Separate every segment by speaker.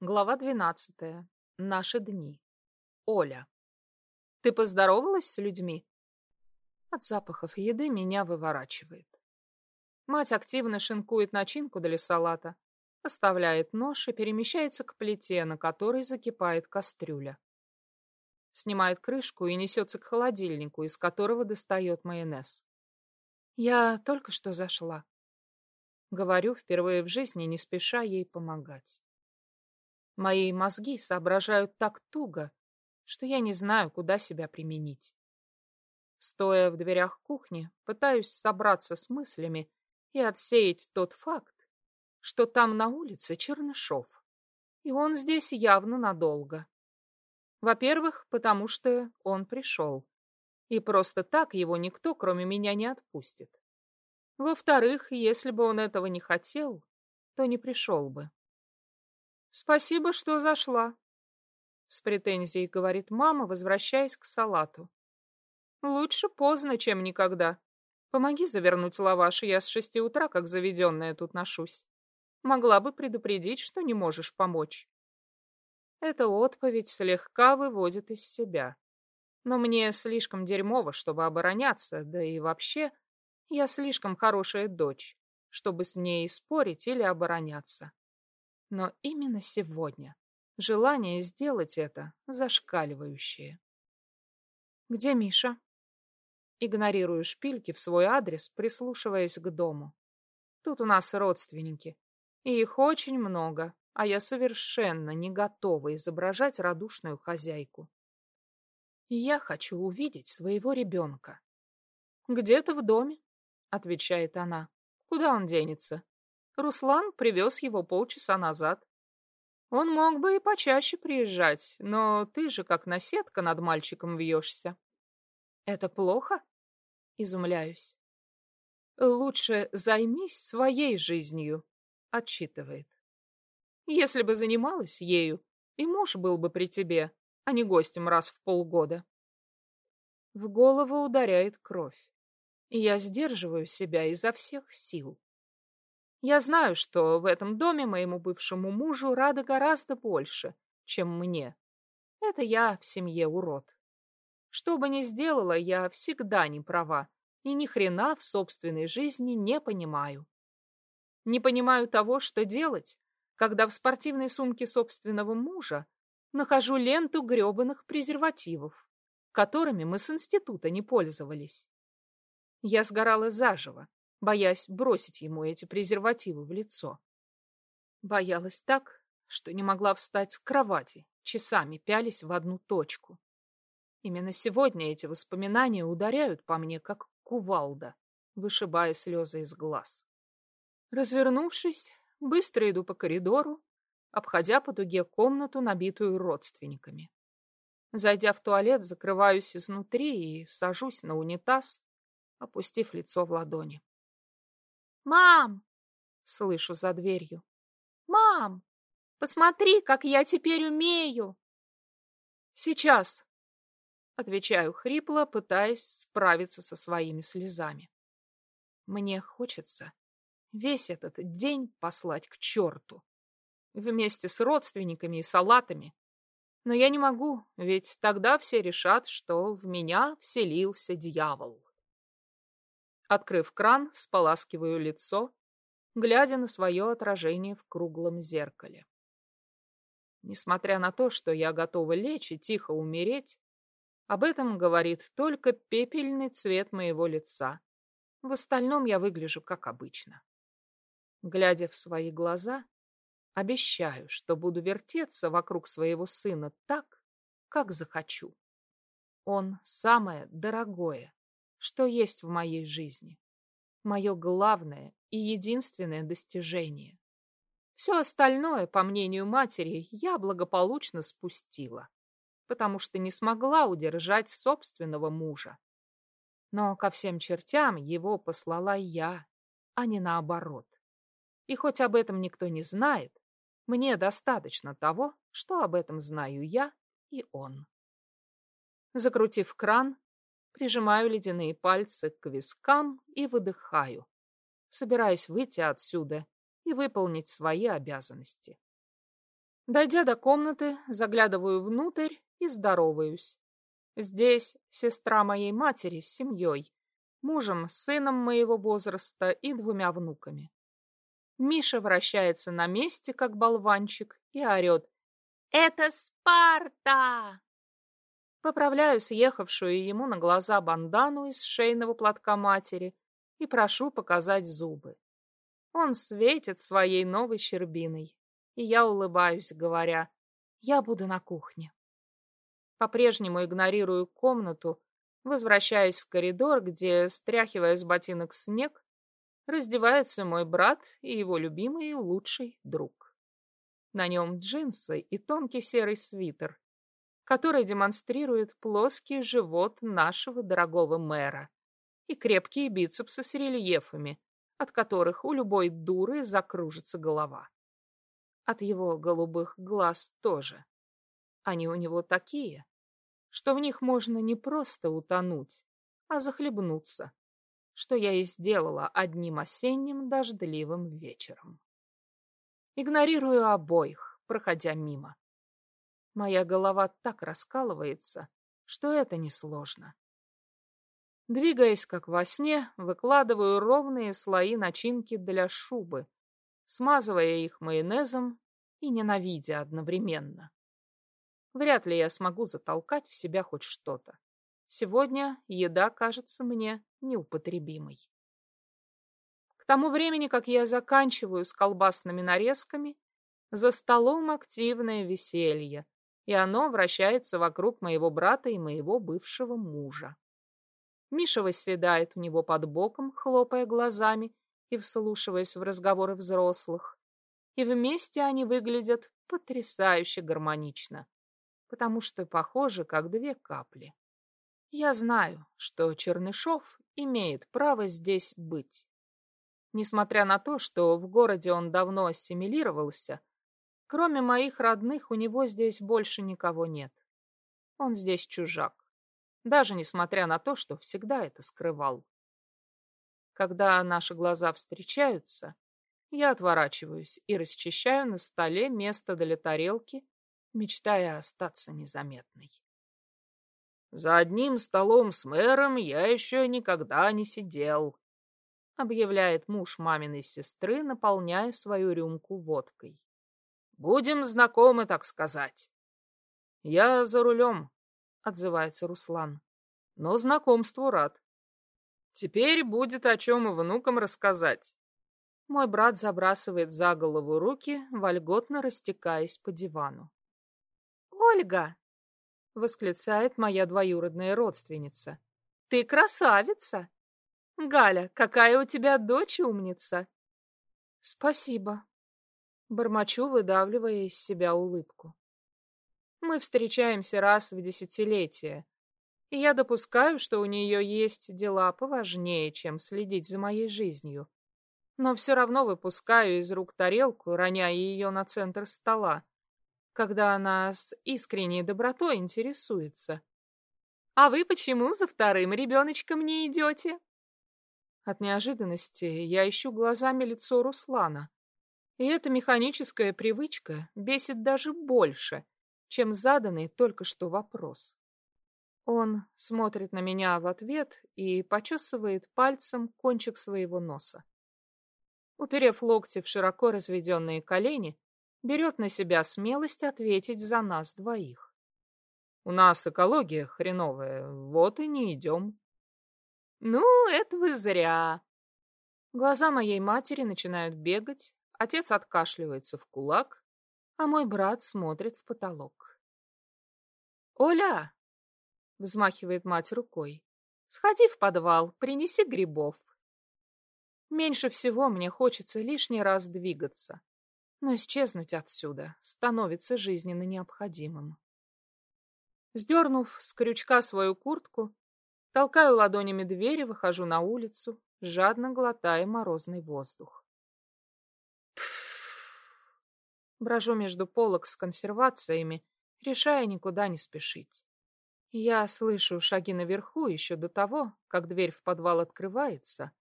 Speaker 1: Глава двенадцатая. Наши дни. Оля. Ты поздоровалась с людьми? От запахов еды меня выворачивает. Мать активно шинкует начинку для салата, оставляет нож и перемещается к плите, на которой закипает кастрюля. Снимает крышку и несется к холодильнику, из которого достает майонез. Я только что зашла. Говорю впервые в жизни, не спеша ей помогать. Мои мозги соображают так туго, что я не знаю, куда себя применить. Стоя в дверях кухни, пытаюсь собраться с мыслями и отсеять тот факт, что там на улице Чернышов, и он здесь явно надолго. Во-первых, потому что он пришел, и просто так его никто, кроме меня, не отпустит. Во-вторых, если бы он этого не хотел, то не пришел бы. «Спасибо, что зашла», — с претензией говорит мама, возвращаясь к салату. «Лучше поздно, чем никогда. Помоги завернуть лаваш, я с шести утра, как заведенная, тут ношусь. Могла бы предупредить, что не можешь помочь». Эта отповедь слегка выводит из себя. Но мне слишком дерьмово, чтобы обороняться, да и вообще я слишком хорошая дочь, чтобы с ней спорить или обороняться. Но именно сегодня желание сделать это зашкаливающее. «Где Миша?» Игнорирую шпильки в свой адрес, прислушиваясь к дому. Тут у нас родственники, и их очень много, а я совершенно не готова изображать радушную хозяйку. Я хочу увидеть своего ребенка. Где-то в доме, — отвечает она. Куда он денется? Руслан привез его полчаса назад. Он мог бы и почаще приезжать, но ты же как наседка над мальчиком вьешься. Это плохо? Изумляюсь. Лучше займись своей жизнью, отчитывает. Если бы занималась ею, и муж был бы при тебе, а не гостем раз в полгода. В голову ударяет кровь и я сдерживаю себя изо всех сил. Я знаю, что в этом доме моему бывшему мужу рады гораздо больше, чем мне. Это я в семье урод. Что бы ни сделала, я всегда не права и ни хрена в собственной жизни не понимаю. Не понимаю того, что делать, когда в спортивной сумке собственного мужа нахожу ленту грёбаных презервативов, которыми мы с института не пользовались. Я сгорала заживо, боясь бросить ему эти презервативы в лицо. Боялась так, что не могла встать с кровати, часами пялись в одну точку. Именно сегодня эти воспоминания ударяют по мне, как кувалда, вышибая слезы из глаз. Развернувшись, быстро иду по коридору, обходя по дуге комнату, набитую родственниками. Зайдя в туалет, закрываюсь изнутри и сажусь на унитаз, опустив лицо в ладони. «Мам!» — слышу за дверью. «Мам! Посмотри, как я теперь умею!» «Сейчас!» — отвечаю хрипло, пытаясь справиться со своими слезами. Мне хочется весь этот день послать к черту. Вместе с родственниками и салатами. Но я не могу, ведь тогда все решат, что в меня вселился дьявол. Открыв кран, споласкиваю лицо, глядя на свое отражение в круглом зеркале. Несмотря на то, что я готова лечь и тихо умереть, об этом говорит только пепельный цвет моего лица. В остальном я выгляжу как обычно. Глядя в свои глаза, обещаю, что буду вертеться вокруг своего сына так, как захочу. Он самое дорогое, что есть в моей жизни. Мое главное и единственное достижение. Все остальное, по мнению матери, я благополучно спустила, потому что не смогла удержать собственного мужа. Но ко всем чертям его послала я, а не наоборот. И хоть об этом никто не знает, мне достаточно того, что об этом знаю я и он. Закрутив кран, прижимаю ледяные пальцы к вискам и выдыхаю, собираясь выйти отсюда и выполнить свои обязанности. Дойдя до комнаты, заглядываю внутрь и здороваюсь. Здесь сестра моей матери с семьей, мужем, сыном моего возраста и двумя внуками. Миша вращается на месте, как болванчик, и орет «Это Спарта!» Поправляю съехавшую ему на глаза бандану из шейного платка матери и прошу показать зубы. Он светит своей новой щербиной, и я улыбаюсь, говоря «Я буду на кухне». По-прежнему игнорирую комнату, возвращаясь в коридор, где, стряхивая с ботинок снег, раздевается мой брат и его любимый лучший друг. На нем джинсы и тонкий серый свитер, который демонстрирует плоский живот нашего дорогого мэра и крепкие бицепсы с рельефами, от которых у любой дуры закружится голова. От его голубых глаз тоже. Они у него такие, что в них можно не просто утонуть, а захлебнуться что я и сделала одним осенним дождливым вечером. Игнорирую обоих, проходя мимо. Моя голова так раскалывается, что это несложно. Двигаясь как во сне, выкладываю ровные слои начинки для шубы, смазывая их майонезом и ненавидя одновременно. Вряд ли я смогу затолкать в себя хоть что-то. Сегодня еда кажется мне неупотребимой. К тому времени, как я заканчиваю с колбасными нарезками, за столом активное веселье, и оно вращается вокруг моего брата и моего бывшего мужа. Миша восседает у него под боком, хлопая глазами и вслушиваясь в разговоры взрослых. И вместе они выглядят потрясающе гармонично, потому что похожи, как две капли. Я знаю, что Чернышов имеет право здесь быть. Несмотря на то, что в городе он давно ассимилировался, кроме моих родных у него здесь больше никого нет. Он здесь чужак, даже несмотря на то, что всегда это скрывал. Когда наши глаза встречаются, я отворачиваюсь и расчищаю на столе место для тарелки, мечтая остаться незаметной. За одним столом с мэром я еще никогда не сидел, объявляет муж маминой сестры, наполняя свою рюмку водкой. Будем знакомы, так сказать. Я за рулем, отзывается Руслан, но знакомству рад. Теперь будет о чем внукам рассказать. Мой брат забрасывает за голову руки, вольготно растекаясь по дивану. «Ольга!» восклицает моя двоюродная родственница. Ты красавица! Галя, какая у тебя дочь умница! Спасибо. Бормочу, выдавливая из себя улыбку. Мы встречаемся раз в десятилетие, и я допускаю, что у нее есть дела поважнее, чем следить за моей жизнью. Но все равно выпускаю из рук тарелку, роняя ее на центр стола, когда она с искренней добротой интересуется. «А вы почему за вторым ребеночком не идете?» От неожиданности я ищу глазами лицо Руслана. И эта механическая привычка бесит даже больше, чем заданный только что вопрос. Он смотрит на меня в ответ и почесывает пальцем кончик своего носа. Уперев локти в широко разведенные колени, берет на себя смелость ответить за нас двоих. У нас экология хреновая, вот и не идем. Ну, это вы зря. Глаза моей матери начинают бегать, отец откашливается в кулак, а мой брат смотрит в потолок. «Оля!» — взмахивает мать рукой. «Сходи в подвал, принеси грибов». Меньше всего мне хочется лишний раз двигаться но исчезнуть отсюда становится жизненно необходимым. Сдернув с крючка свою куртку, толкаю ладонями двери, выхожу на улицу, жадно глотая морозный воздух. Брожу между полок с консервациями, решая никуда не спешить. Я слышу шаги наверху еще до того, как дверь в подвал открывается,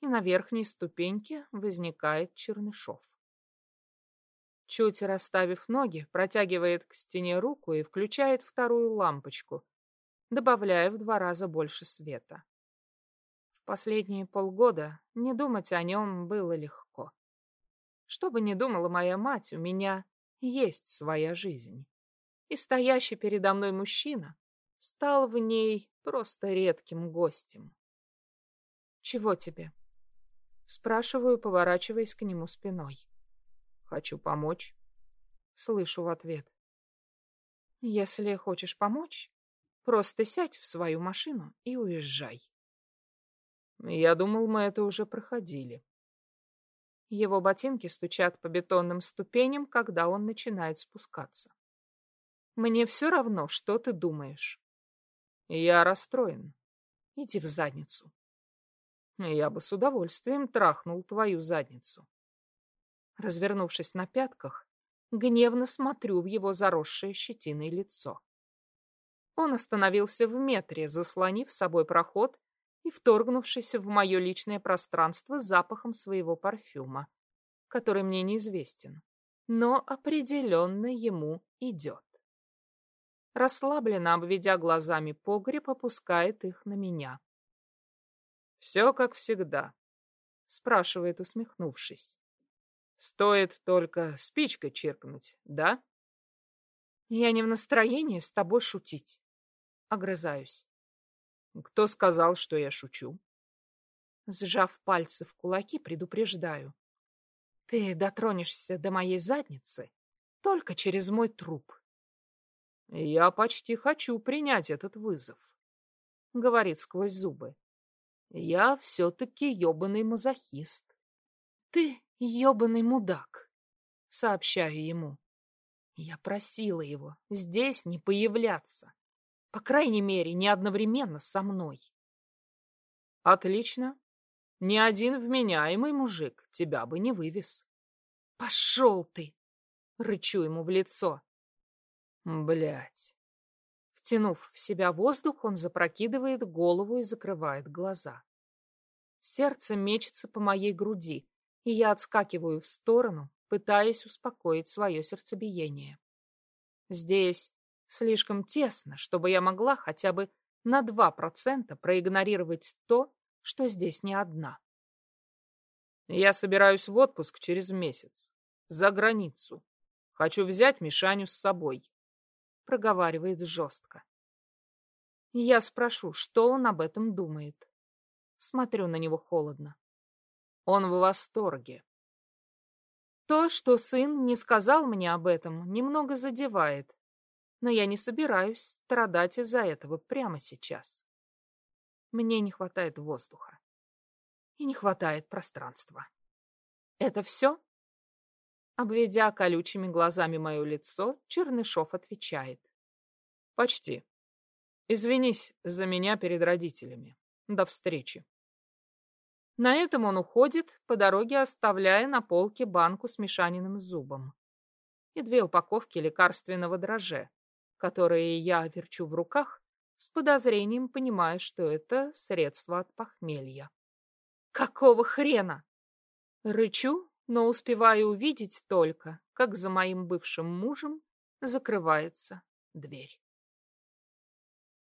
Speaker 1: и на верхней ступеньке возникает Чернышов. Чуть расставив ноги, протягивает к стене руку и включает вторую лампочку, добавляя в два раза больше света. В последние полгода не думать о нем было легко. Что бы ни думала моя мать, у меня есть своя жизнь. И стоящий передо мной мужчина стал в ней просто редким гостем. «Чего тебе?» Спрашиваю, поворачиваясь к нему спиной. «Хочу помочь». Слышу в ответ. «Если хочешь помочь, просто сядь в свою машину и уезжай». Я думал, мы это уже проходили. Его ботинки стучат по бетонным ступеням, когда он начинает спускаться. Мне все равно, что ты думаешь. Я расстроен. Иди в задницу. Я бы с удовольствием трахнул твою задницу. Развернувшись на пятках, гневно смотрю в его заросшее щетиной лицо. Он остановился в метре, заслонив собой проход и вторгнувшись в мое личное пространство запахом своего парфюма, который мне неизвестен, но определенно ему идет. Расслабленно обведя глазами погреб, опускает их на меня. «Все как всегда», — спрашивает, усмехнувшись. «Стоит только спичкой чиркнуть, да?» «Я не в настроении с тобой шутить», — огрызаюсь. «Кто сказал, что я шучу?» Сжав пальцы в кулаки, предупреждаю. «Ты дотронешься до моей задницы только через мой труп». «Я почти хочу принять этот вызов», — говорит сквозь зубы. «Я все-таки ебаный мазохист». «Ты ебаный мудак», — сообщаю ему. Я просила его здесь не появляться. По крайней мере, не одновременно со мной. Отлично. Ни один вменяемый мужик тебя бы не вывез. Пошел ты! Рычу ему в лицо. Блять. Втянув в себя воздух, он запрокидывает голову и закрывает глаза. Сердце мечется по моей груди, и я отскакиваю в сторону, пытаясь успокоить свое сердцебиение. Здесь слишком тесно, чтобы я могла хотя бы на 2% проигнорировать то, что здесь не одна. Я собираюсь в отпуск через месяц. За границу. Хочу взять Мишаню с собой проговаривает жестко. Я спрошу, что он об этом думает. Смотрю на него холодно. Он в восторге. То, что сын не сказал мне об этом, немного задевает, но я не собираюсь страдать из-за этого прямо сейчас. Мне не хватает воздуха и не хватает пространства. Это все? Обведя колючими глазами мое лицо, Чернышов отвечает. «Почти. Извинись за меня перед родителями. До встречи». На этом он уходит, по дороге оставляя на полке банку с мешаниным зубом и две упаковки лекарственного дрожжа, которые я верчу в руках, с подозрением понимая, что это средство от похмелья. «Какого хрена?» Рычу, но успеваю увидеть только, как за моим бывшим мужем закрывается дверь.